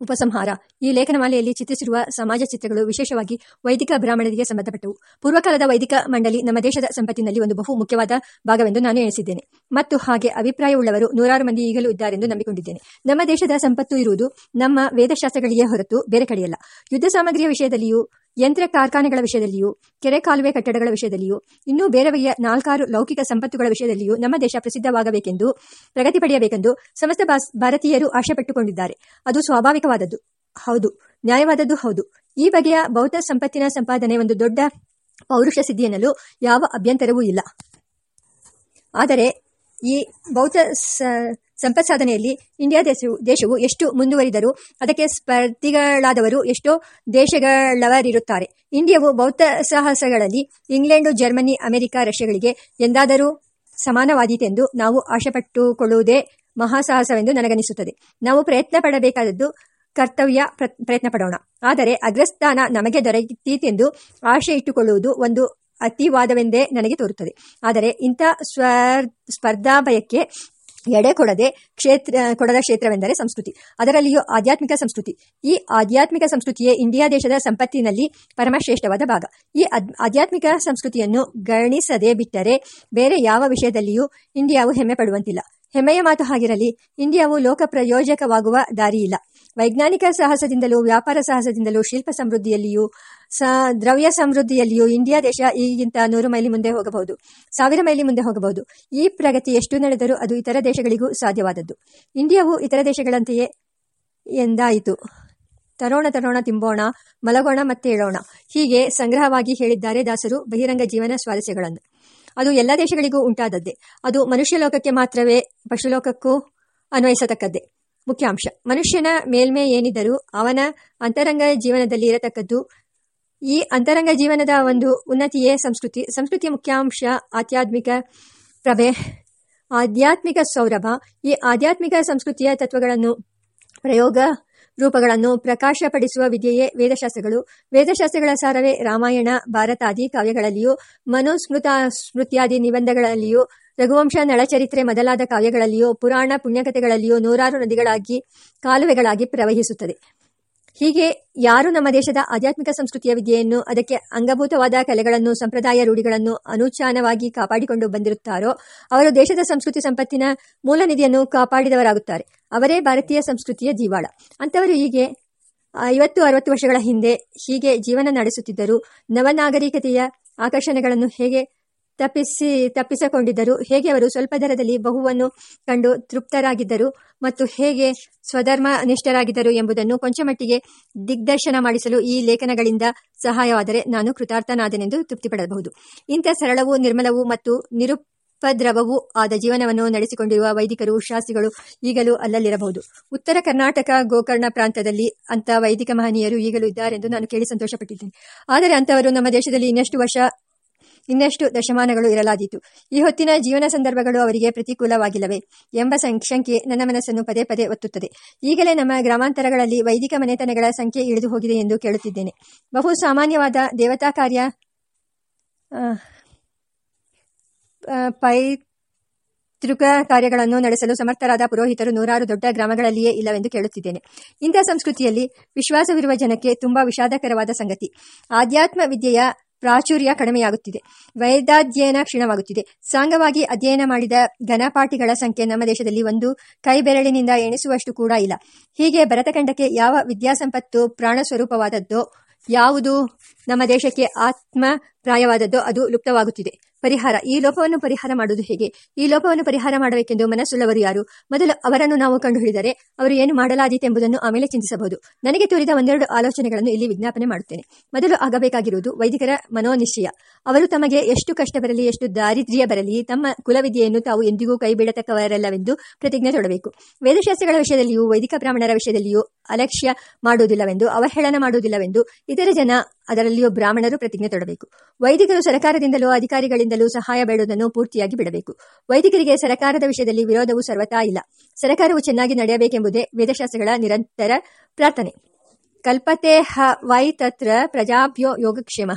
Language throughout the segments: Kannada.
ಉಪಸಂಹಾರ. ಈ ಲೇಖನಮಾಲೆಯಲ್ಲಿ ಚಿತ್ರಿಸಿರುವ ಸಮಾಜ ಚಿತ್ರಗಳು ವಿಶೇಷವಾಗಿ ವೈದಿಕ ಬ್ರಾಹ್ಮಣರಿಗೆ ಸಂಬಂಧಪಟ್ಟವು. ಪೂರ್ವಕಾಲದ ವೈದಿಕ ಮಂಡಳಿ ನಮ್ಮ ದೇಶದ ಸಂಪತ್ತಿನಲ್ಲಿ ಒಂದು ಬಹು ಮುಖ್ಯವಾದ ಭಾಗವೆಂದು ನಾನು ಎಣಿಸಿದ್ದೇನೆ. ಮತ್ತು ಹಾಗೆ ಅಭಿಪ್ರಾಯವುಳ್ಳವರು ನೂರಾರು ಮಂದಿ ಈಗಲೂ ಇದ್ದಾರೆಂದು ನಂಬಿಕೊಂಡಿದ್ದೇನೆ. ನಮ್ಮ ದೇಶದ ಸಂಪತ್ತು ಇರುವುದು ನಮ್ಮ ವೇದಶಾಸ್ತ್ರಗಳಿಗೆ ಹೊರತು ಬೇರೆ ಕಡೆಯಲ್ಲ. ಯುದ್ಧ ಸಾಮಗ್ರಿಯ ವಿಷಯದಲ್ಲಿಯೂ ಯಂತ್ರ ಕಾರ್ಖಾನೆಗಳ ವಿಷಯದಲ್ಲಿಯೂ, ಕೆರೆ ಕಾಲುವೆ ಕಟ್ಟಡಗಳ ವಿಷಯದಲ್ಲಿಯೂ, ಇನ್ನೂ ಬೇರೆ ಬಗೆಯ ನಾಲ್ಕಾರು ಲೌಕಿಕ ಸಂಪತ್ತುಗಳ ವಿಷಯದಲ್ಲಿಯೂ ನಮ್ಮ ದೇಶ ಪ್ರಸಿದ್ಧವಾಗಬೇಕೆಂದು, ಪ್ರಗತಿ ಪಡೆಯಬೇಕೆಂದು ಸಮಸ್ತ ಭಾರತೀಯರು ಆಶೆಪಟ್ಟುಕೊಂಡಿದ್ದಾರೆ. ಅದು ಸ್ವಾಭಾವಿಕವಾದದ್ದು. ಹೌದು. ನ್ಯಾಯವಾದದ್ದು ಹೌದು. ಈ ಬಗೆಯ ಬೌದ್ಧ ಸಂಪತ್ತಿನ ಸಂಪಾದನೆ ಒಂದು ದೊಡ್ಡ ಪೌರುಷ ಸಿದ್ಧಿ ಎನ್ನಲು ಯಾವ ಅಭ್ಯಂತರವೂ ಇಲ್ಲ. ಆದರೆ, ಈ ಬೌದ್ಧ ಸಂಪತ್ ಸಾಧನೆಯಲ್ಲಿ ಇಂಡಿಯಾ ದೇಶವು ದೇಶವು ಎಷ್ಟು ಮುಂದುವರಿದರೂ ಅದಕ್ಕೆ ಸ್ಪರ್ಧಿಗಳಾದವರು ಎಷ್ಟೋ ದೇಶಗಳವರಿರುತ್ತಾರೆ. ಇಂಡಿಯಾವು ಬೌದ್ಧ ಸಾಹಸಗಳಲ್ಲಿ ಇಂಗ್ಲೆಂಡು, ಜರ್ಮನಿ, ಅಮೆರಿಕ, ರಷ್ಯಾಗಳಿಗೆ ಎಂದಾದರೂ ಸಮಾನವಾದೀತೆಂದು ನಾವು ಆಶೆಪಟ್ಟುಕೊಳ್ಳುವುದೇ ಮಹಾಸಾಹಸವೆಂದು ನನಗನಿಸುತ್ತದೆ. ನಾವು ಪ್ರಯತ್ನ ಪಡಬೇಕಾದದ್ದು ಕರ್ತವ್ಯ ಪ್ರಯತ್ನ ಪಡೋಣ ಆದರೆ ಅಗ್ರಸ್ಥಾನ ನಮಗೆ ದೊರೆಯುತ್ತೀತೆಂದು ಆಶೆ ಇಟ್ಟುಕೊಳ್ಳುವುದು ಒಂದು ಅತಿವಾದವೆಂದೇ ನನಗೆ ತೋರುತ್ತದೆ. ಆದರೆ ಇಂಥ ಸ್ವರ್ ಸ್ಪರ್ಧಾ ಭಯಕ್ಕೆ ಎಡೆ ಕೊಡದೆ ಕ್ಷೇತ್ರ, ಕೊಡದ ಕ್ಷೇತ್ರವೆಂದರೆ ಸಂಸ್ಕೃತಿ. ಅದರಲ್ಲಿಯೂ ಆಧ್ಯಾತ್ಮಿಕ ಸಂಸ್ಕೃತಿ. ಈ ಆಧ್ಯಾತ್ಮಿಕ ಸಂಸ್ಕೃತಿಯೇ ಇಂಡಿಯಾ ದೇಶದ ಸಂಪತ್ತಿನಲ್ಲಿ ಪರಮಶ್ರೇಷ್ಠವಾದ ಭಾಗ. ಈ ಆಧ್ಯಾತ್ಮಿಕ ಸಂಸ್ಕೃತಿಯನ್ನು ಗಣಿಸದೆ ಬಿಟ್ಟರೆ ಬೇರೆ ಯಾವ ವಿಷಯದಲ್ಲಿಯೂ ಇಂಡಿಯಾವು ಹೆಮ್ಮೆ ಪಡುವಂತಿಲ್ಲ. ಹೆಮ್ಮೆಯ ಮಾತು ಹಾಗಿರಲಿ, ಇಂಡಿಯಾವು ಲೋಕ ಪ್ರಯೋಜಕವಾಗುವ ದಾರಿಯಿಲ್ಲ. ವೈಜ್ಞಾನಿಕ ಸಾಹಸದಿಂದಲೂ ವ್ಯಾಪಾರ ಸಾಹಸದಿಂದಲೂ ಶಿಲ್ಪ ಸಮೃದ್ಧಿಯಲ್ಲಿಯೂ ದ್ರವ್ಯ ಸಮೃದ್ಧಿಯಲ್ಲಿಯೂ ಇಂಡಿಯಾ ದೇಶ ಈಗಿಂತ ನೂರು ಮೈಲಿ ಮುಂದೆ ಹೋಗಬಹುದು, ಸಾವಿರ ಮೈಲಿ ಮುಂದೆ ಹೋಗಬಹುದು. ಈ ಪ್ರಗತಿ ಎಷ್ಟು ನಡೆದರೂ ಅದು ಇತರ ದೇಶಗಳಿಗೂ ಸಾಧ್ಯವಾದದ್ದು. ಇಂಡಿಯಾವು ಇತರ ದೇಶಗಳಂತೆಯೇ ಎಂದಾಯಿತು. ತರೋಣ ತರೋಣ ತಿಂಬೋಣ, ಮಲಗೋಣ ಮತ್ತೆ ಹೇಳೋಣ ಹೀಗೆ ಸಂಗ್ರಹವಾಗಿ ಹೇಳಿದ್ದಾರೆ ದಾಸರು ಬಹಿರಂಗ ಜೀವನ ಸ್ವಾರಸ್ಯಗಳನ್ನು. ಅದು ಎಲ್ಲ ದೇಶಗಳಿಗೂ ಉಂಟಾದದ್ದೇ. ಅದು ಮನುಷ್ಯ ಲೋಕಕ್ಕೆ ಮಾತ್ರವೇ, ಪಶುಲೋಕಕ್ಕೂ ಅನ್ವಯಿಸತಕ್ಕದ್ದೇ. ಮುಖ್ಯಾಂಶ, ಮನುಷ್ಯನ ಮೇಲ್ಮೆ ಏನಿದ್ದರೂ ಅವನ ಅಂತರಂಗ ಜೀವನದಲ್ಲಿ ಇರತಕ್ಕದ್ದು ಈ ಅಂತರಂಗ ಜೀವನದ ಒಂದು ಉನ್ನತಿಯೇ ಸಂಸ್ಕೃತಿ. ಸಂಸ್ಕೃತಿಯ ಮುಖ್ಯಾಂಶ ಆಧ್ಯಾತ್ಮಿಕ ಪ್ರಭೆ ಆಧ್ಯಾತ್ಮಿಕ ಸೌರಭ. ಈ ಆಧ್ಯಾತ್ಮಿಕ ಸಂಸ್ಕೃತಿಯ ತತ್ವಗಳನ್ನು, ಪ್ರಯೋಗ ರೂಪಗಳನ್ನು ಪ್ರಕಾಶಪಡಿಸುವ ವಿದ್ಯೆಯೇ ವೇದಶಾಸ್ತ್ರಗಳು. ವೇದಶಾಸ್ತ್ರಗಳ ಸಾರವೇ ರಾಮಾಯಣ ಭಾರತಾದಿ ಕಾವ್ಯಗಳಲ್ಲಿಯೂ, ಮನುಸ್ಮೃತ ಸ್ಮೃತ್ಯಾದಿ ನಿಬಂಧಗಳಲ್ಲಿಯೂ, ರಘುವಂಶ ನಳಚರಿತ್ರೆ ಮೊದಲಾದ ಕಾವ್ಯಗಳಲ್ಲಿಯೂ, ಪುರಾಣ ಪುಣ್ಯಕಥೆಗಳಲ್ಲಿಯೂ ನೂರಾರು ನದಿಗಳಾಗಿ, ಕಾಲುವೆಗಳಾಗಿ ಪ್ರವಹಿಸುತ್ತದೆ. ಹೀಗೆ ಯಾರು ನಮ್ಮ ದೇಶದ ಆಧ್ಯಾತ್ಮಿಕ ಸಂಸ್ಕೃತಿಯ ವಿದ್ಯೆಯನ್ನು, ಅದಕ್ಕೆ ಅಂಗಭೂತವಾದ ಕಲೆಗಳನ್ನು, ಸಂಪ್ರದಾಯ ರೂಢಿಗಳನ್ನು ಅನುಚಾನವಾಗಿ ಕಾಪಾಡಿಕೊಂಡು ಬಂದಿರುತ್ತಾರೋ, ಅವರು ದೇಶದ ಸಂಸ್ಕೃತಿ ಸಂಪತ್ತಿನ ಮೂಲ ನಿಧಿಯನ್ನು ಕಾಪಾಡಿದವರಾಗುತ್ತಾರೆ. ಅವರೇ ಭಾರತೀಯ ಸಂಸ್ಕೃತಿಯ ಜೀವಾಳ ಅಂತವರು ಹೀಗೆ ಐವತ್ತು, ಅರವತ್ತು ವರ್ಷಗಳ ಹಿಂದೆ ಹೀಗೆ ಜೀವನ ನಡೆಸುತ್ತಿದ್ದರು. ನವನಾಗರಿಕತೆಯ ಆಕರ್ಷಣೆಗಳನ್ನು ಹೇಗೆ ತಪ್ಪಿಸಿ, ತಪ್ಪಿಸಿಕೊಂಡಿದ್ದರು. ಹೇಗೆ ಅವರು ಸ್ವಲ್ಪ ದರದಲ್ಲಿ ಬಹುವನ್ನು ಕಂಡು ತೃಪ್ತರಾಗಿದ್ದರು ಮತ್ತು ಹೇಗೆ ಸ್ವಧರ್ಮ ನಿಷ್ಠರಾಗಿದ್ದರು ಎಂಬುದನ್ನು ಕೊಂಚಮಟ್ಟಿಗೆ ದಿಗ್ದರ್ಶನ ಮಾಡಿಸಲು ಈ ಲೇಖನಗಳಿಂದ ಸಹಾಯವಾದರೆ ನಾನು ಕೃತಾರ್ಥನಾದನೆಂದು ತೃಪ್ತಿಪಡಬಹುದು. ಇಂಥ ಸರಳವೂ ನಿರ್ಮಲವೂ ಮತ್ತು ನಿರುಪದ್ರವವೂ ಆದ ಜೀವನವನ್ನು ನಡೆಸಿಕೊಂಡಿರುವ ವೈದಿಕರು, ಶಾಸ್ತ್ರಿಗಳು ಈಗಲೂ ಅಲ್ಲಲ್ಲಿರಬಹುದು. ಉತ್ತರ ಕರ್ನಾಟಕ ಗೋಕರ್ಣ ಪ್ರಾಂತದಲ್ಲಿ ಅಂತ ವೈದಿಕ ಮಹನೀಯರು ಈಗಲೂ ಇದ್ದಾರೆಂದು ನಾನು ಕೇಳಿ ಸಂತೋಷಪಟ್ಟಿದ್ದೇನೆ. ಆದರೆ ಅಂತವರು ನಮ್ಮ ದೇಶದಲ್ಲಿ ಇನ್ನಷ್ಟು ವರ್ಷ ಇನ್ನಷ್ಟು ದಶಮಾನಗಳು ಇರಲಾದೀತು. ಈ ಹೊತ್ತಿನ ಜೀವನ ಸಂದರ್ಭಗಳು ಅವರಿಗೆ ಪ್ರತಿಕೂಲವಾಗಿಲ್ಲವೇ ಎಂಬ ಸಂಖ್ಯೆ ನನ್ನ ಮನಸ್ಸನ್ನು ಪದೇ ಪದೇ ಒತ್ತುತ್ತದೆ. ಈಗಲೇ ನಮ್ಮ ಗ್ರಾಮಾಂತರಗಳಲ್ಲಿ ವೈದಿಕ ಮನೆತನಗಳ ಸಂಖ್ಯೆ ಇಳಿದು ಹೋಗಿದೆ ಎಂದು ಕೇಳುತ್ತಿದ್ದೇನೆ. ಬಹು ಸಾಮಾನ್ಯವಾದ ದೇವತಾ ಕಾರ್ಯ ಪೈತೃಕ ಕಾರ್ಯಗಳನ್ನು ನಡೆಸಲು ಸಮರ್ಥರಾದ ಪುರೋಹಿತರು ನೂರಾರು ದೊಡ್ಡ ಗ್ರಾಮಗಳಲ್ಲಿಯೇ ಇಲ್ಲವೆಂದು ಕೇಳುತ್ತಿದ್ದೇನೆ. ಇಂಥ ಸಂಸ್ಕೃತಿಯಲ್ಲಿ ವಿಶ್ವಾಸವಿರುವ ಜನಕ್ಕೆ ತುಂಬಾ ವಿಷಾದಕರವಾದ ಸಂಗತಿ. ಆಧ್ಯಾತ್ಮ ವಿದ್ಯೆಯ ಪ್ರಾಚುರ್ಯ ಕಡಿಮೆಯಾಗುತ್ತಿದೆ. ವೈದ್ಯಾಧ್ಯಯನ ಕ್ಷೀಣವಾಗುತ್ತಿದೆ. ಸಾಂಗವಾಗಿ ಅಧ್ಯಯನ ಮಾಡಿದ ಘನಪಾಠಿಗಳ ಸಂಖ್ಯೆ ನಮ್ಮ ದೇಶದಲ್ಲಿ ಒಂದು, ಕೈಬೆರಳಿನಿಂದ ಎಣಿಸುವಷ್ಟು ಕೂಡ ಇಲ್ಲ. ಹೀಗೆ ಭರತಖಂಡಕ್ಕೆ ಯಾವ ವಿದ್ಯಾಸಂಪತ್ತು ಪ್ರಾಣ ಸ್ವರೂಪವಾದದ್ದೋ ಯಾವುದು ನಮ್ಮ ದೇಶಕ್ಕೆ ಆತ್ಮ ಪ್ರಾಯವಾದದ್ದೋ, ಅದು ಲುಪ್ತವಾಗುತ್ತಿದೆ. ಪರಿಹಾರ, ಈ ಲೋಪವನ್ನು ಪರಿಹಾರ ಮಾಡುವುದು ಹೇಗೆ? ಈ ಲೋಪವನ್ನು ಪರಿಹಾರ ಮಾಡಬೇಕೆಂದು ಮನಸ್ಸುಳ್ಳವರು ಯಾರು? ಮೊದಲು ಅವರನ್ನು ನಾವು ಕಂಡುಹಿಡಿದರೆ ಅವರು ಏನು ಮಾಡಲಾದೀತೆಂಬುದನ್ನು ಆಮೇಲೆ ಚಿಂತಿಸಬಹುದು. ನನಗೆ ತೋರಿದ ಒಂದೆರಡು ಆಲೋಚನೆಗಳನ್ನು ಇಲ್ಲಿ ವಿಜ್ಞಾಪನೆ ಮಾಡುತ್ತೇನೆ. ಮೊದಲು ಆಗಬೇಕಾಗಿರುವುದು ವೈದಿಕರ ಮನೋನಿಶ್ಚಯ. ಅವರು ತಮಗೆ ಎಷ್ಟು ಕಷ್ಟ ಬರಲಿ, ಎಷ್ಟು ದಾರಿದ್ರ್ಯ ಬರಲಿ, ತಮ್ಮ ಕುಲವಿದ್ಯೆಯನ್ನು ತಾವು ಎಂದಿಗೂ ಕೈಬಿಡತಕ್ಕವರಲ್ಲವೆಂದು ಪ್ರತಿಜ್ಞೆ ತೊಡಬೇಕು. ವೇದಶಾಸ್ತ್ರಗಳ ವಿಷಯದಲ್ಲಿಯೂ, ವೈದಿಕ ಬ್ರಾಹ್ಮಣರ ವಿಷಯದಲ್ಲಿಯೂ ಅಲಕ್ಷ್ಯ ಮಾಡುವುದಿಲ್ಲವೆಂದು, ಅವಹೇಳನ ಮಾಡುವುದಿಲ್ಲವೆಂದು ಇತರ ಜನ ಅದರಲ್ಲಿಯೂ ಬ್ರಾಹ್ಮಣರು ಪ್ರತಿಜ್ಞೆ ತೊಡಬೇಕು. ವೈದಿಕರು ಸರಕಾರದಿಂದಲೂ ಅಧಿಕಾರಿಗಳಿಂದಲೂ ಸಹಾಯ ಬೇಡುವುದನ್ನು ಪೂರ್ತಿಯಾಗಿ ಬಿಡಬೇಕು. ವೈದಿಕರಿಗೆ ಸರಕಾರದ ವಿಷಯದಲ್ಲಿ ವಿರೋಧವು ಸರ್ವತಾ ಇಲ್ಲ. ಸರಕಾರವು ಚೆನ್ನಾಗಿ ನಡೆಯಬೇಕೆಂಬುದೇ ವೇದಶಾಸ್ತ್ರಗಳ ನಿರಂತರ ಪ್ರಾರ್ಥನೆ. ಕಲ್ಪತೆ ಹ ವೈ ತತ್ರ ಪ್ರಜಾಭ್ಯೋ ಯೋಗಕ್ಷೇಮ.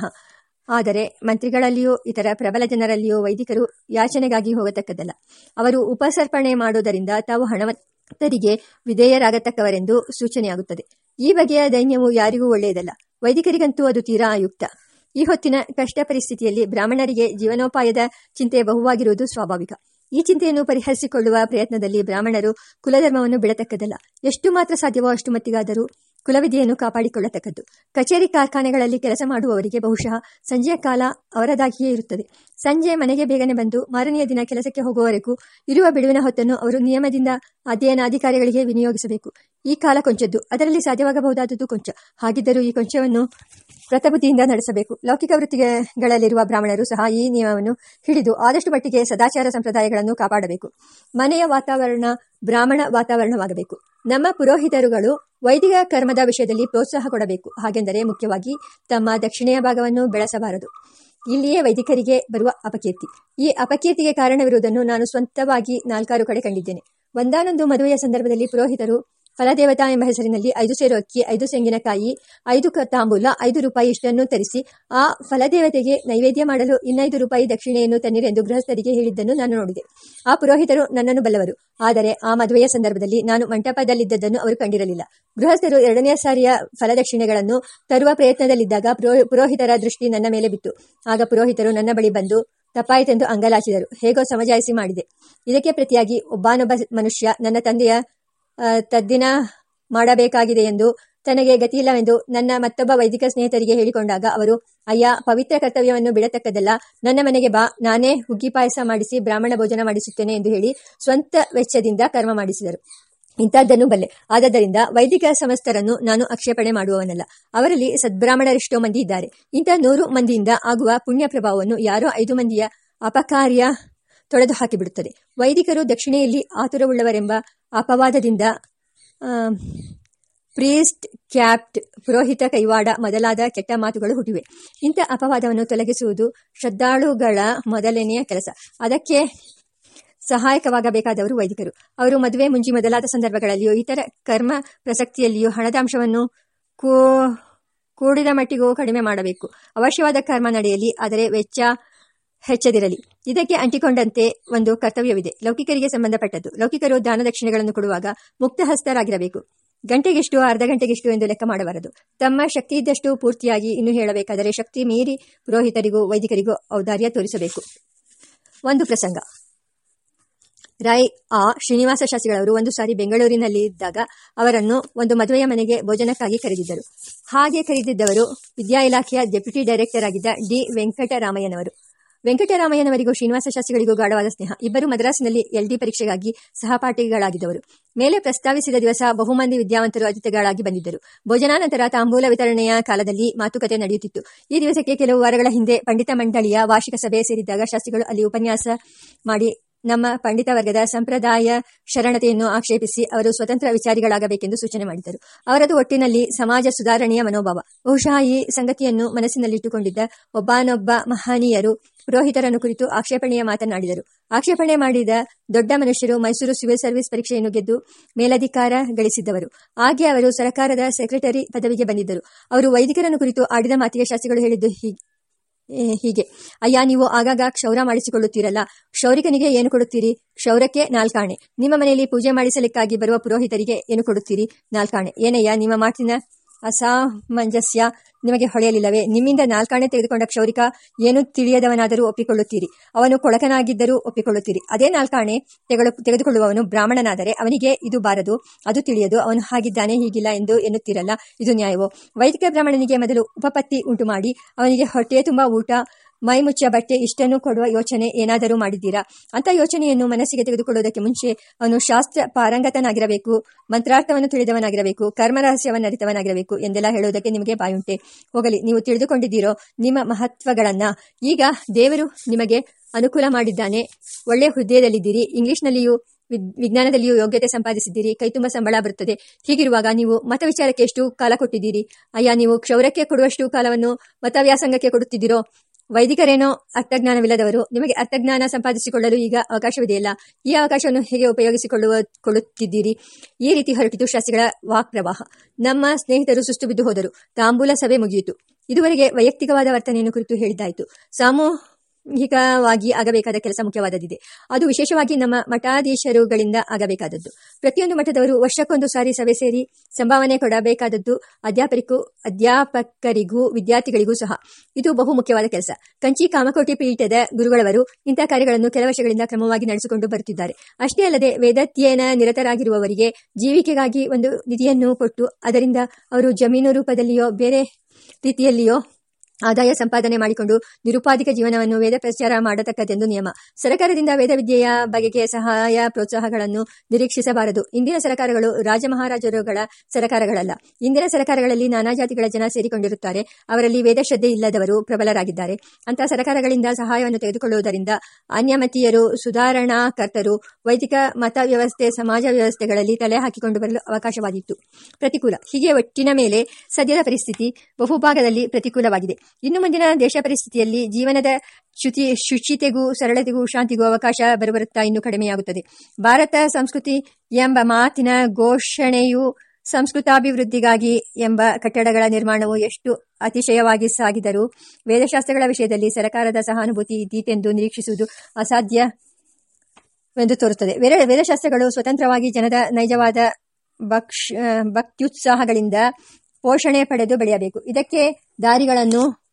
ಆದರೆ ಮಂತ್ರಿಗಳಲ್ಲಿಯೂ ಇತರ ಪ್ರಬಲ ಜನರಲ್ಲಿಯೂ ವೈದಿಕರು ಯಾಚನೆಗಾಗಿ ಹೋಗತಕ್ಕದ್ದಲ್ಲ. ಅವರು ಉಪಸರ್ಪಣೆ ಮಾಡುವುದರಿಂದ ತಾವು ಹಣವತ್ತರಿಗೆ ತರಿಗೆ ವಿಧೇಯರಾಗತಕ್ಕವರೆಂದು ಸೂಚನೆಯಾಗುತ್ತದೆ. ಈ ಬಗೆಯ ದೈನ್ಯವು ಯಾರಿಗೂ ಒಳ್ಳೆಯದಲ್ಲ. ವೈದಿಕರಿಗಂತೂ ಅದು ತೀರಾ ಆಯುಕ್ತ ಈ ಹೊತ್ತಿನ ಕಷ್ಟ ಪರಿಸ್ಥಿತಿಯಲ್ಲಿ ಬ್ರಾಹ್ಮಣರಿಗೆ ಜೀವನೋಪಾಯದ ಚಿಂತೆ ಬಹುವಾಗಿರುವುದು ಸ್ವಾಭಾವಿಕ. ಈ ಚಿಂತೆಯನ್ನು ಪರಿಹರಿಸಿಕೊಳ್ಳುವ ಪ್ರಯತ್ನದಲ್ಲಿ ಬ್ರಾಹ್ಮಣರು ಕುಲಧರ್ಮವನ್ನು ಬಿಡತಕ್ಕದಲ್ಲ ಎಷ್ಟು ಮಾತ್ರ ಸಾಧ್ಯವೋ ಅಷ್ಟು ಮಟ್ಟಿಗಾದರೂ ಕುಲವಿಧಿಯನ್ನು ಕಾಪಾಡಿಕೊಳ್ಳತಕ್ಕದ್ದು. ಕಚೇರಿ ಕಾರ್ಖಾನೆಗಳಲ್ಲಿ ಕೆಲಸ ಮಾಡುವವರಿಗೆ ಬಹುಶಃ ಸಂಜೆಯ ಕಾಲ ಅವರದಾಗಿಯೇ ಇರುತ್ತದೆ. ಸಂಜೆ ಮನೆಗೆ ಬೇಗನೆ ಬಂದು ಮಾರನೆಯ ದಿನ ಕೆಲಸಕ್ಕೆ ಹೋಗುವವರೆಗೂ ಇರುವ ಬಿಡುವಿನ ಹೊತ್ತನ್ನು ಅವರು ನಿಯಮದಿಂದ ಅಧ್ಯಯನಾಧಿಕಾರಿಗಳಿಗೆ ವಿನಿಯೋಗಿಸಬೇಕು. ಈ ಕಾಲ ಕೊಂಚದ್ದು. ಅದರಲ್ಲಿ ಸಾಧ್ಯವಾಗಬಹುದಾದದ್ದು ಕೊಂಚ. ಹಾಗಿದ್ದರೂ ಈ ಕೊಂಚವನ್ನು ವ್ರತಬುದ್ಧಿಯಿಂದ ನಡೆಸಬೇಕು. ಲೌಕಿಕ ವೃತ್ತಿಗಳಲ್ಲಿರುವ ಬ್ರಾಹ್ಮಣರು ಸಹ ಈ ನಿಯಮವನ್ನು ಹಿಡಿದು ಆದಷ್ಟು ಮಟ್ಟಿಗೆ ಸದಾಚಾರ ಸಂಪ್ರದಾಯಗಳನ್ನು ಕಾಪಾಡಬೇಕು. ಮನೆಯ ವಾತಾವರಣ, ಬ್ರಾಹ್ಮಣ ವಾತಾವರಣವಾಗಬೇಕು. ನಮ್ಮ ಪುರೋಹಿತರುಗಳು ವೈದಿಕ ಕರ್ಮದ ವಿಷಯದಲ್ಲಿ ಪ್ರೋತ್ಸಾಹ ಕೊಡಬೇಕು. ಹಾಗೆಂದರೆ ಮುಖ್ಯವಾಗಿ ತಮ್ಮ ದಕ್ಷಿಣೆಯ ಭಾಗವನ್ನು ಬೆಳೆಸಬಾರದು. ಇಲ್ಲಿಯೇ ವೈದಿಕರಿಗೆ ಬರುವ ಅಪಕೀರ್ತಿ. ಈ ಅಪಕೀರ್ತಿಗೆ ಕಾರಣವಿರುವುದನ್ನು ನಾನು ಸ್ವಂತವಾಗಿ ನಾಲ್ಕಾರು ಕಡೆ ಕಂಡಿದ್ದೇನೆ. ಒಂದಾನೊಂದು ಮದುವೆಯ ಸಂದರ್ಭದಲ್ಲಿ ಪುರೋಹಿತರು ಫಲದೇವತಾ ಎಂಬ ಹೆಸರಿನಲ್ಲಿ ಐದು ಸೇರು ಅಕ್ಕಿ ಐದು ತೆಂಗಿನಕಾಯಿ ಐದು ತಾಂಬೂಲ, ಐದು ರೂಪಾಯಿ ಇಷ್ಟನ್ನು ತರಿಸಿ, ಆ ಫಲದೇವತೆಗೆ ನೈವೇದ್ಯ ಮಾಡಲು ಇನ್ನೈದು ರೂಪಾಯಿ ದಕ್ಷಿಣೆಯನ್ನು ತನ್ನಿರೆಂದು ಗೃಹಸ್ಥರಿಗೆ ಹೇಳಿದ್ದನ್ನು ನಾನು ನೋಡಿದೆ. ಆ ಪುರೋಹಿತರು ನನ್ನನ್ನು ಬಲ್ಲವರು. ಆದರೆ ಆ ಮದುವೆಯ ಸಂದರ್ಭದಲ್ಲಿ ನಾನು ಮಂಟಪದಲ್ಲಿದ್ದದ್ದನ್ನು ಅವರು ಕಂಡಿರಲಿಲ್ಲ. ಗೃಹಸ್ಥರು ಎರಡನೇ ಸಾರಿಯ ಫಲದಕ್ಷಿಣೆಗಳನ್ನು ತರುವ ಪ್ರಯತ್ನದಲ್ಲಿದ್ದಾಗ ಪುರೋಹಿತರ ದೃಷ್ಟಿ ನನ್ನ ಮೇಲೆ ಬಿತ್ತು. ಆಗ ಪುರೋಹಿತರು ನನ್ನ ಬಳಿ ಬಂದು ತಪ್ಪಾಯಿತೆಂದು ಅಂಗಲಾಚಿದರು. ಹೇಗೋ ಸಮಜಾಯಿಸಿ ಮಾಡಿದೆ. ಇದಕ್ಕೆ ಪ್ರತಿಯಾಗಿ ಒಬ್ಬನೊಬ್ಬ ಮನುಷ್ಯ ನನ್ನ ತಂದೆಯ ತದ್ದಿನ ಮಾಡಬೇಕಾಗಿದೆ ಎಂದು ತನಗೆ ಗತಿಯಿಲ್ಲವೆಂದು ನನ್ನ ಮತ್ತೊಬ್ಬ ವೈದಿಕ ಸ್ನೇಹಿತರಿಗೆ ಹೇಳಿಕೊಂಡಾಗ ಅವರು, ಅಯ್ಯ, ಪವಿತ್ರ ಕರ್ತವ್ಯವನ್ನು ಬಿಡತಕ್ಕದಲ್ಲ ನನ್ನ ಮನೆಗೆ ಬಾ, ನಾನೇ ಹುಗ್ಗಿ ಪಾಯಸ ಮಾಡಿಸಿ ಬ್ರಾಹ್ಮಣ ಭೋಜನ ಮಾಡಿಸುತ್ತೇನೆ ಎಂದು ಹೇಳಿ ಸ್ವಂತ ವೆಚ್ಚದಿಂದ ಕರ್ಮ ಮಾಡಿಸಿದರು. ಇಂಥದ್ದನ್ನು ಬಲ್ಲೆ. ಆದ್ದರಿಂದ ವೈದಿಕ ಸಮಸ್ತರನ್ನು ನಾನು ಆಕ್ಷೇಪಣೆ ಮಾಡುವವನಲ್ಲ. ಅವರಲ್ಲಿ ಸದ್ಬ್ರಾಹ್ಮಣರೆಷ್ಟೋ ಮಂದಿ ಇದ್ದಾರೆ. ಇಂಥ ನೂರು ಮಂದಿಯಿಂದ ಆಗುವ ಪುಣ್ಯ ಪ್ರಭಾವವನ್ನು ಯಾರೋ ಐದು ಮಂದಿಯ ಅಪಕಾರ್ಯ ತೊಡೆದು ಹಾಕಿಬಿಡುತ್ತದೆ ವೈದಿಕರು ದಕ್ಷಿಣೆಯಲ್ಲಿ ಆತುರವುಳ್ಳವರೆಂಬ ಅಪವಾದದಿಂದ ಪ್ರೀಸ್ಟ್ ಕ್ಯಾಪ್ಟ್ ಪುರೋಹಿತ ಕೈವಾಡ ಮೊದಲಾದ ಕೆಟ್ಟ ಮಾತುಗಳು ಹುಟ್ಟಿವೆ. ಇಂಥ ಅಪವಾದವನ್ನು ತೊಲಗಿಸುವುದು ಶ್ರದ್ಧಾಳುಗಳ ಮೊದಲನೆಯ ಕೆಲಸ. ಅದಕ್ಕೆ ಸಹಾಯಕವಾಗಬೇಕಾದವರು ವೈದಿಕರು. ಅವರು ಮದುವೆ ಮುಂಜಿ ಮೊದಲಾದ ಸಂದರ್ಭಗಳಲ್ಲಿಯೂ, ಇತರ ಕರ್ಮ ಪ್ರಸಕ್ತಿಯಲ್ಲಿಯೂ ಹಣದ ಅಂಶವನ್ನು ಕೂಡಿದ ಮಟ್ಟಿಗೂ ಕಡಿಮೆ ಮಾಡಬೇಕು. ಅವಶ್ಯವಾದ ಕರ್ಮ ನಡೆಯಲಿ, ಆದರೆ ವೆಚ್ಚ ಹೆಚ್ಚದಿರಲಿ. ಇದಕ್ಕೆ ಅಂಟಿಕೊಂಡಂತೆ ಒಂದು ಕರ್ತವ್ಯವಿದೆ. ಲೌಕಿಕರಿಗೆ ಸಂಬಂಧಪಟ್ಟದ್ದು. ಲೌಕಿಕರು ದಾನ ದಕ್ಷಿಣೆಗಳನ್ನು ಕೊಡುವಾಗ ಮುಕ್ತಹಸ್ತರಾಗಿರಬೇಕು. ಗಂಟೆಗೆಷ್ಟು, ಅರ್ಧ ಗಂಟೆಗೆಷ್ಟು ಎಂದು ಲೆಕ್ಕ ಮಾಡಬಾರದು. ತಮ್ಮ ಶಕ್ತಿ ಇದ್ದಷ್ಟು ಪೂರ್ತಿಯಾಗಿ ಇನ್ನು ಹೇಳಬೇಕಾದರೆ ಶಕ್ತಿ ಮೀರಿ ಪುರೋಹಿತರಿಗೂ, ವೈದಿಕರಿಗೂ ಔದಾರ್ಯ ತೋರಿಸಬೇಕು. ಒಂದು ಪ್ರಸಂಗ. ರಾಯ್ ಆ ಶ್ರೀನಿವಾಸ ಶಾಸ್ತ್ರಿಗಳವರು ಒಂದು ಸಾರಿ ಬೆಂಗಳೂರಿನಲ್ಲಿ ಇದ್ದಾಗ ಅವರನ್ನು ಒಂದು ಮದುವೆಯ ಮನೆಗೆ ಭೋಜನಕ್ಕಾಗಿ ಕರೆದಿದ್ದರು. ಹಾಗೆ ಕರೆದಿದ್ದವರು ವಿದ್ಯಾ ಇಲಾಖೆಯ ಡೆಪ್ಯೂಟಿ ಡೈರೆಕ್ಟರ್ ಆಗಿದ್ದ ಡಿ ವೆಂಕಟರಾಮಯ್ಯನವರು. ವೆಂಕಟರಾಮಯ್ಯನವರಿಗೂ ಶ್ರೀನಿವಾಸ ಶಾಸ್ತ್ರಿಗಳಿಗೂ ಗಾಢವಾದ ಸ್ನೇಹ. ಇಬ್ಬರು ಮದ್ರಾಸಿನಲ್ಲಿ ಎಲ್ಡಿ ಪರೀಕ್ಷೆಗಾಗಿ ಸಹಪಾಠಿಗಳಾಗಿದ್ದವರು. ಮೇಲೆ ಪ್ರಸ್ತಾವಿಸಿದ ದಿವಸ ಬಹುಮಂದಿ ವಿದ್ಯಾವಂತರು ಅತಿಥಿಗಳಾಗಿ ಬಂದಿದ್ದರು. ಭೋಜನಾನಂತರ ತಾಂಬೂಲ ವಿತರಣೆಯ ಕಾಲದಲ್ಲಿ ಮಾತುಕತೆ ನಡೆಯುತ್ತಿತ್ತು. ಈ ದಿವಸಕ್ಕೆ ಕೆಲವು ವಾರಗಳ ಹಿಂದೆ ಪಂಡಿತ ಮಂಡಳಿಯ ವಾರ್ಷಿಕ ಸಭೆ ಸೇರಿದ್ದಾಗ ಶಾಸ್ತ್ರಿಗಳು ಅಲ್ಲಿ ಉಪನ್ಯಾಸ ಮಾಡಿ ನಮ್ಮ ಪಂಡಿತ ವರ್ಗದ ಸಂಪ್ರದಾಯ ಶರಣತೆಯನ್ನು ಆಕ್ಷೇಪಿಸಿ ಅವರು ಸ್ವತಂತ್ರ ವಿಚಾರಿಗಳಾಗಬೇಕೆಂದು ಸೂಚನೆ ಮಾಡಿದರು. ಅವರದು ಒಟ್ಟಿನಲ್ಲಿ ಸಮಾಜ ಸುಧಾರಣೆಯ ಮನೋಭಾವ. ಬಹುಶಃ ಈ ಸಂಗತಿಯನ್ನು ಮನಸ್ಸಿನಲ್ಲಿಟ್ಟುಕೊಂಡಿದ್ದ ಒಬ್ಬನೊಬ್ಬ ಮಹನೀಯರು ಪುರೋಹಿತರನ್ನು ಕುರಿತು ಆಕ್ಷೇಪಣೆಯ ಮಾತನಾಡಿದರು ಆಕ್ಷೇಪಣೆ ಮಾಡಿದ ದೊಡ್ಡ ಮನುಷ್ಯರು ಮೈಸೂರು ಸಿವಿಲ್ ಸರ್ವಿಸ್ ಪರೀಕ್ಷೆಯನ್ನು ಗೆದ್ದು ಮೇಲಧಿಕಾರ ಗಳಿಸಿದ್ದವರು. ಹಾಗೆ ಅವರು ಸರ್ಕಾರದ ಸೆಕ್ರೆಟರಿ ಪದವಿಗೆ ಬಂದಿದ್ದರು. ಅವರು ವೈದಿಕರನ್ನು ಕುರಿತು ಆಡಿದ ಮಾತಿಗೆ ಶಾಸ್ತ್ರಿಗಳು ಹೇಳಿದ್ದು ಹೀಗೆ. ಅಯ್ಯ, ನೀವು ಆಗಾಗ ಕ್ಷೌರ ಮಾಡಿಸಿಕೊಳ್ಳುತ್ತೀರಲ್ಲ. ಕ್ಷೌರಿಕನಿಗೆ ಏನು ಕೊಡುತ್ತೀರಿ? ಕ್ಷೌರಕ್ಕೆ ನಾಲ್ಕಾಣೆ. ನಿಮ್ಮ ಮನೆಯಲ್ಲಿ ಪೂಜೆ ಮಾಡಿಸಲಿಕ್ಕಾಗಿ ಬರುವ ಪುರೋಹಿತರಿಗೆ ಏನು ಕೊಡುತ್ತೀರಿ? ನಾಲ್ಕಾಣೆ. ಏನಯ್ಯ, ನಿಮ್ಮ ಮಾತಿನ ಅಸಾಮಂಜಸ್ಯ ನಿಮಗೆ ಹೊಳೆಯಲಿಲ್ಲವೇ? ನಿಮ್ಮಿಂದ ನಾಲ್ಕಾಣೆ ತೆಗೆದುಕೊಂಡ ಕ್ಷೌರಿಕ ಏನು ತಿಳಿಯದವನಾದರೂ ಒಪ್ಪಿಕೊಳ್ಳುತ್ತೀರಿ. ಅವನು ಕೊಳಕನಾಗಿದ್ದರೂ ಒಪ್ಪಿಕೊಳ್ಳುತ್ತೀರಿ. ಅದೇ ನಾಲ್ಕಾಣೆ ತೆಗೆದುಕೊಳ್ಳುವವನು ಬ್ರಾಹ್ಮಣನಾದರೆ ಅವನಿಗೆ ಇದು ಬಾರದು, ಅದು ತಿಳಿಯದು, ಅವನು ಹಾಗಿದ್ದಾನೆ ಹೀಗಿಲ್ಲ ಎಂದು ಎನ್ನುತ್ತಿರಲ್ಲ, ಇದು ನ್ಯಾಯವೋ? ವೈದಿಕ ಬ್ರಾಹ್ಮಣನಿಗೆ ಮೊದಲು ಉಪಪತ್ತಿ ಉಂಟು ಮಾಡಿ ಅವನಿಗೆ ಹೊಟ್ಟೆ ತುಂಬಾ ಊಟ ಮೈ ಮುಚ್ಚ ಬಟ್ಟೆ ಇಷ್ಟನ್ನು ಕೊಡುವ ಯೋಚನೆ ಏನಾದರೂ ಮಾಡಿದ್ದೀರಾ? ಅಂತ ಯೋಚನೆಯನ್ನು ಮನಸ್ಸಿಗೆ ತೆಗೆದುಕೊಳ್ಳುವುದಕ್ಕೆ ಮುಂಚೆ ಅವನು ಶಾಸ್ತ್ರ ಪಾರಂಗತನಾಗಿರಬೇಕು, ಮಂತ್ರಾರ್ಥವನ್ನು ತಿಳಿದವನಾಗಿರಬೇಕು ಕರ್ಮ ರಹಸ್ಯವನ್ನು ಅರಿತವನಾಗಿರಬೇಕು ಎಂದೆಲ್ಲ ಹೇಳುವುದಕ್ಕೆ ನಿಮಗೆ ಬಾಯುಂಟೆ. ಹೋಗಲಿ, ನೀವು ತಿಳಿದುಕೊಂಡಿದ್ದೀರೋ ನಿಮ್ಮ ಮಹತ್ವಗಳನ್ನ. ಈಗ ದೇವರು ನಿಮಗೆ ಅನುಕೂಲ ಮಾಡಿದ್ದಾನೆ. ಒಳ್ಳೆಯ ಹುದ್ದೆಯಲ್ಲಿದ್ದೀರಿ ಇಂಗ್ಲಿಷ್ನಲ್ಲಿಯೂ ವಿಜ್ಞಾನದಲ್ಲಿಯೂ ಯೋಗ್ಯತೆ ಸಂಪಾದಿಸಿದ್ದೀರಿ. ಕೈ ತುಂಬ ಸಂಬಳ ಬರುತ್ತದೆ. ಹೀಗಿರುವಾಗ ನೀವು ಮತ ವಿಚಾರಕ್ಕೆ ಎಷ್ಟು ಕಾಲ ಕೊಟ್ಟಿದ್ದೀರಿ? ಅಯ್ಯ, ನೀವು ಕ್ಷೌರಕ್ಕೆ ಕೊಡುವಷ್ಟು ಕಾಲವನ್ನು ಮತವ್ಯಾಸಂಗಕ್ಕೆ ಕೊಡುತ್ತಿದ್ದೀರೋ? ವೈದಿಕರೇನೋ ಅರ್ಥಜ್ಞಾನವಿಲ್ಲದವರು ನಿಮಗೆ ಅರ್ಥಜ್ಞಾನ ಸಂಪಾದಿಸಿಕೊಳ್ಳಲು ಈಗ ಅವಕಾಶವಿದೆಯಲ್ಲ? ಈ ಅವಕಾಶವನ್ನು ಹೇಗೆ ಉಪಯೋಗಿಸಿಕೊಳ್ಳುವ, ಕೊಳ್ಳುತ್ತಿದ್ದೀರಿ? ಈ ರೀತಿ ಹೊರಟಿತು ಶಾಸ್ತ್ರಿಗಳ ವಾಕ್ ಪ್ರವಾಹ ನಮ್ಮ ಸ್ನೇಹಿತರು ಸುಸ್ತು ಬಿದ್ದು ಹೋದರು. ತಾಂಬೂಲ ಸಭೆ ಮುಗಿಯಿತು. ಇದುವರೆಗೆ ವೈಯಕ್ತಿಕವಾದ ವರ್ತನೆಯನ್ನು ಕುರಿತು ಹೇಳಿದ್ದಾಯಿತು. ಸಾಮೂ ಸಾಮೂಹಿಕವಾಗಿ ಆಗಬೇಕಾದ ಕೆಲಸ ಮುಖ್ಯವಾದದ್ದಿದೆ. ಅದು ವಿಶೇಷವಾಗಿ ನಮ್ಮ ಮಠಾಧೀಶರುಗಳಿಂದ ಆಗಬೇಕಾದದ್ದು. ಪ್ರತಿಯೊಂದು ಮಠದವರು ವರ್ಷಕ್ಕೊಂದು ಸಾರಿ ಸಭೆ ಸೇರಿ ಸಂಭಾವನೆ ಕೊಡಬೇಕಾದದ್ದು ಅಧ್ಯಾಪಕರಿಗೂ ಅಧ್ಯಾಪಕರಿಗೂ, ವಿದ್ಯಾರ್ಥಿಗಳಿಗೂ ಸಹ. ಇದು ಬಹು ಮುಖ್ಯವಾದ ಕೆಲಸ. ಕಂಚಿ ಕಾಮಕೋಟಿ ಪೀಠದ ಗುರುಗಳವರು ಇಂತಹ ಕಾರ್ಯಗಳನ್ನು ಕೆಲ ವರ್ಷಗಳಿಂದ ಕ್ರಮವಾಗಿ ನಡೆಸಿಕೊಂಡು ಬರುತ್ತಿದ್ದಾರೆ. ಅಷ್ಟೇ ಅಲ್ಲದೆ ವೇದಾಧ್ಯಯನ ನಿರತರಾಗಿರುವವರಿಗೆ ಜೀವಿಕೆಗಾಗಿ ಒಂದು ನಿಧಿಯನ್ನು ಕೊಟ್ಟು ಅದರಿಂದ ಅವರು ಜಮೀನು ರೂಪದಲ್ಲಿಯೋ, ಬೇರೆ ರೀತಿಯಲ್ಲಿಯೋ ಆದಾಯ ಸಂಪಾದನೆ ಮಾಡಿಕೊಂಡು ನಿರುಪಾಧಿಕ ಜೀವನವನ್ನು ವೇದ ಪ್ರಚಾರ ಮಾಡತಕ್ಕದ್ದೆಂದು ನಿಯಮ. ಸರಕಾರದಿಂದ ವೇದವಿದ್ಯೆಯ ಬಗೆಗೆ ಸಹಾಯ ಪ್ರೋತ್ಸಾಹಗಳನ್ನು ನಿರೀಕ್ಷಿಸಬಾರದು. ಇಂದಿನ ಸರ್ಕಾರಗಳು ರಾಜಮಹಾರಾಜರುಗಳ ಸರ್ಕಾರಗಳಲ್ಲ. ಇಂದಿನ ಸರ್ಕಾರಗಳಲ್ಲಿ ನಾನಾ ಜಾತಿಗಳ ಜನ ಸೇರಿಕೊಂಡಿರುತ್ತಾರೆ. ಅವರಲ್ಲಿ ವೇದ ಶ್ರದ್ಧೆ ಇಲ್ಲದವರು ಪ್ರಬಲರಾಗಿದ್ದಾರೆ. ಅಂತಹ ಸರ್ಕಾರಗಳಿಂದ ಸಹಾಯವನ್ನು ತೆಗೆದುಕೊಳ್ಳುವುದರಿಂದ ಅನ್ಯಮತೀಯರು, ಸುಧಾರಣಾಕರ್ತರು, ವೈದಿಕ ಮತ ವ್ಯವಸ್ಥೆ, ಸಮಾಜ ವ್ಯವಸ್ಥೆಗಳಲ್ಲಿ ತಲೆ ಹಾಕಿಕೊಂಡು ಬರಲು ಅವಕಾಶವಾಗಿತ್ತು ಪ್ರತಿಕೂಲ. ಹೀಗೆ ಒಟ್ಟಿನ ಮೇಲೆ ಸದ್ಯದ ಪರಿಸ್ಥಿತಿ ಬಹುಭಾಗದಲ್ಲಿ ಪ್ರತಿಕೂಲವಾಗಿದೆ. ಇನ್ನು ಮುಂದಿನ ದೇಶ ಪರಿಸ್ಥಿತಿಯಲ್ಲಿ ಜೀವನದ ಶುಚಿ ಶುಚಿತೆಗೂ ಸರಳತೆಗೂ ಶಾಂತಿಗೂ ಅವಕಾಶ ಬರಬರುತ್ತಾ ಇನ್ನು ಕಡಿಮೆಯಾಗುತ್ತದೆ. ಭಾರತ ಸಂಸ್ಕೃತಿ ಎಂಬ ಮಾತಿನ ಘೋಷಣೆಯು ಸಂಸ್ಕೃತಾಭಿವೃದ್ಧಿಗಾಗಿ ಎಂಬ ಕಟ್ಟಡಗಳ ನಿರ್ಮಾಣವು ಎಷ್ಟು ಅತಿಶಯವಾಗಿ ಸಾಗಿದರೂ ವೇದಶಾಸ್ತ್ರಗಳ ವಿಷಯದಲ್ಲಿ ಸರಕಾರದ ಸಹಾನುಭೂತಿ ಇದ್ದೀತೆಂದು ನಿರೀಕ್ಷಿಸುವುದು ಅಸಾಧ್ಯವೆಂದು ತೋರುತ್ತದೆ. ವೇದ, ವೇದಶಾಸ್ತ್ರಗಳು ಸ್ವತಂತ್ರವಾಗಿ ಜನದ ನೈಜವಾದ ಭಕ್ಷ, ಭಕ್ತ್ಯುತ್ಸಾಹಗಳಿಂದ ಪೋಷಣೆ ಪಡೆದು ಬೆಳೆಯಬೇಕು. ಇದಕ್ಕೆ ದಾರಿಗಳನ್ನು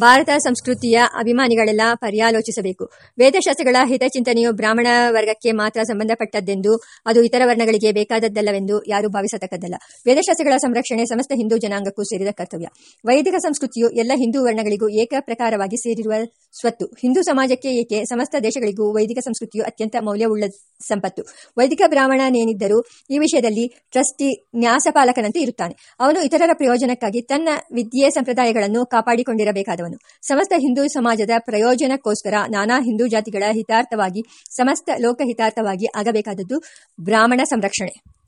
ಭಾರತ ಸಂಸ್ಕೃತಿಯ ಅಭಿಮಾನಿಗಳೆಲ್ಲ ಪರ್ಯಾಲೋಚಿಸಬೇಕು. ವೇದಶಾಸ್ತ್ರಗಳ ಹಿತಚಿಂತನೆಯು ಬ್ರಾಹ್ಮಣ ವರ್ಗಕ್ಕೆ ಮಾತ್ರ ಸಂಬಂಧಪಟ್ಟದ್ದೆಂದು, ಅದು ಇತರ ವರ್ಣಗಳಿಗೆ ಬೇಕಾದದ್ದಲ್ಲವೆಂದು ಯಾರೂ ಭಾವಿಸತಕ್ಕದ್ದಲ್ಲ. ವೇದಶಾಸ್ತ್ರಗಳ ಸಂರಕ್ಷಣೆ ಸಮಸ್ತ ಹಿಂದೂ ಜನಾಂಗಕ್ಕೂ ಸೇರಿದ ಕರ್ತವ್ಯ. ವೈದಿಕ ಸಂಸ್ಕೃತಿಯು ಎಲ್ಲ ಹಿಂದೂ ವರ್ಣಗಳಿಗೂ ಏಕ ಪ್ರಕಾರವಾಗಿ ಸೇರಿರುವ ಸ್ವತ್ತು. ಹಿಂದೂ ಸಮಾಜಕ್ಕೆ ಏಕೆ ಸಮಸ್ತ ದೇಶಗಳಿಗೂ ವೈದಿಕ ಸಂಸ್ಕೃತಿಯು ಅತ್ಯಂತ ಮೌಲ್ಯವುಳ್ಳ ಸಂಪತ್ತು? ವೈದಿಕ ಬ್ರಾಹ್ಮಣನೇನಿದ್ದರೂ ಈ ವಿಷಯದಲ್ಲಿ ಟ್ರಸ್ಟಿ ನ್ಯಾಸಪಾಲಕನಂತೆ ಇರುತ್ತಾನೆ. ಅವನು ಇತರರ ಪ್ರಯೋಜನಕ್ಕಾಗಿ ತನ್ನ ವಿದ್ಯೆ ಸಂಪ್ರದಾಯಗಳನ್ನು ಕಾಪಾಡಿಕೊಂಡಿರಬೇಕಾದವನು. ಸಮಸ್ತ ಹಿಂದೂ ಸಮಾಜದ ಪ್ರಯೋಜನಕ್ಕೋಸ್ಕರ ನಾನಾ ಹಿಂದೂ ಜಾತಿಗಳ ಹಿತಾರ್ಥವಾಗಿ, ಸಮಸ್ತ ಲೋಕಹಿತಾರ್ಥವಾಗಿ ಆಗಬೇಕಾದದ್ದು ಬ್ರಾಹ್ಮಣ ಸಂರಕ್ಷಣೆ.